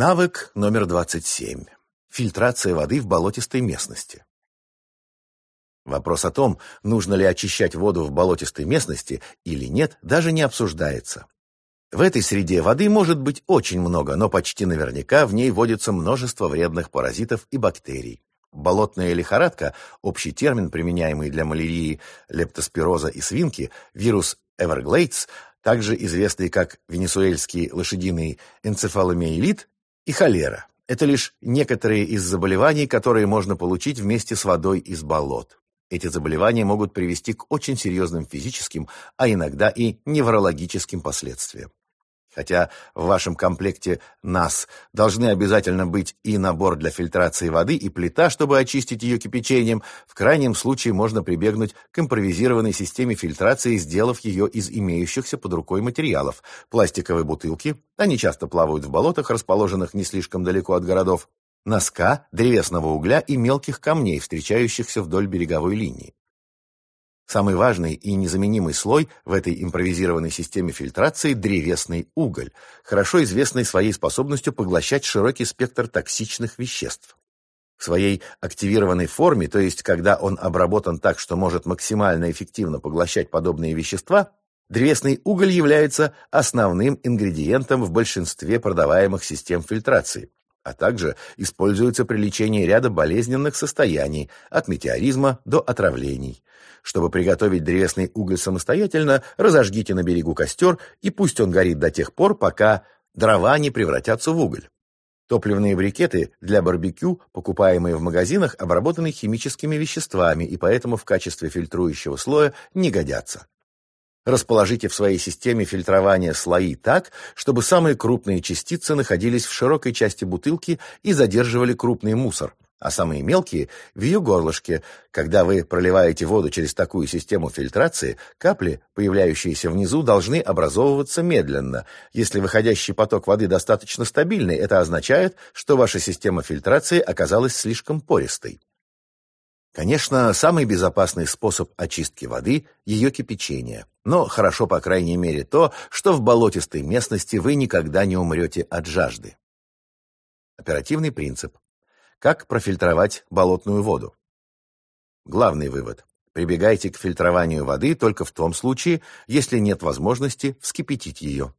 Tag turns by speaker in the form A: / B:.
A: Навык номер 27. Фильтрация воды в болотистой местности. Вопрос о том, нужно ли очищать воду в болотистой местности или нет, даже не обсуждается. В этой среде воды может быть очень много, но почти наверняка в ней водится множество вредных паразитов и бактерий. Болотная лихорадка, общий термин, применяемый для малярии, лептоспироза и свинки, вирус Everglades, также известный как венесуэльский лошадиный энцефаломиелит и холера. Это лишь некоторые из заболеваний, которые можно получить вместе с водой из болот. Эти заболевания могут привести к очень серьезным физическим, а иногда и неврологическим последствиям. Хотя в вашем комплекте НАС должны обязательно быть и набор для фильтрации воды, и плита, чтобы очистить ее кипячением, в крайнем случае можно прибегнуть к импровизированной системе фильтрации, сделав ее из имеющихся под рукой материалов. Пластиковые бутылки, они часто плавают в болотах, расположенных не слишком далеко от городов, носка, древесного угля и мелких камней, встречающихся вдоль береговой линии. Самый важный и незаменимый слой в этой импровизированной системе фильтрации – древесный уголь, хорошо известный своей способностью поглощать широкий спектр токсичных веществ. В своей активированной форме, то есть когда он обработан так, что может максимально эффективно поглощать подобные вещества, древесный уголь является основным ингредиентом в большинстве продаваемых систем фильтрации, а также используется при лечении ряда болезненных состояний, от метеоризма до отравлений. Чтобы приготовить древесный уголь самостоятельно, разожгите на берегу костер, и пусть он горит до тех пор, пока дрова не превратятся в уголь. Топливные брикеты для барбекю, покупаемые в магазинах, обработаны химическими веществами и поэтому в качестве фильтрующего слоя не годятся. Расположите в своей системе фильтрования слои так, чтобы самые крупные частицы находились в широкой части бутылки и задерживали крупный мусор – а самые мелкие – в ее горлышке. Когда вы проливаете воду через такую систему фильтрации, капли, появляющиеся внизу, должны образовываться медленно. Если выходящий поток воды достаточно стабильный, это означает, что ваша система фильтрации оказалась слишком пористой. Конечно, самый безопасный способ очистки воды – ее кипячение. Но хорошо, по крайней мере, то, что в болотистой местности вы никогда не умрете от жажды. Оперативный принцип. Как профильтровать болотную воду? Главный вывод. Прибегайте к фильтрованию воды только в том случае, если нет возможности вскипятить ее.